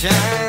shine.